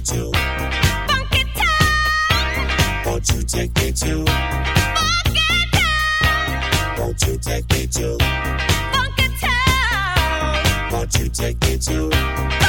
me to Funky Town? Won't you take me to Funky Town? Won't you take me to Funky Town? Won't you take me to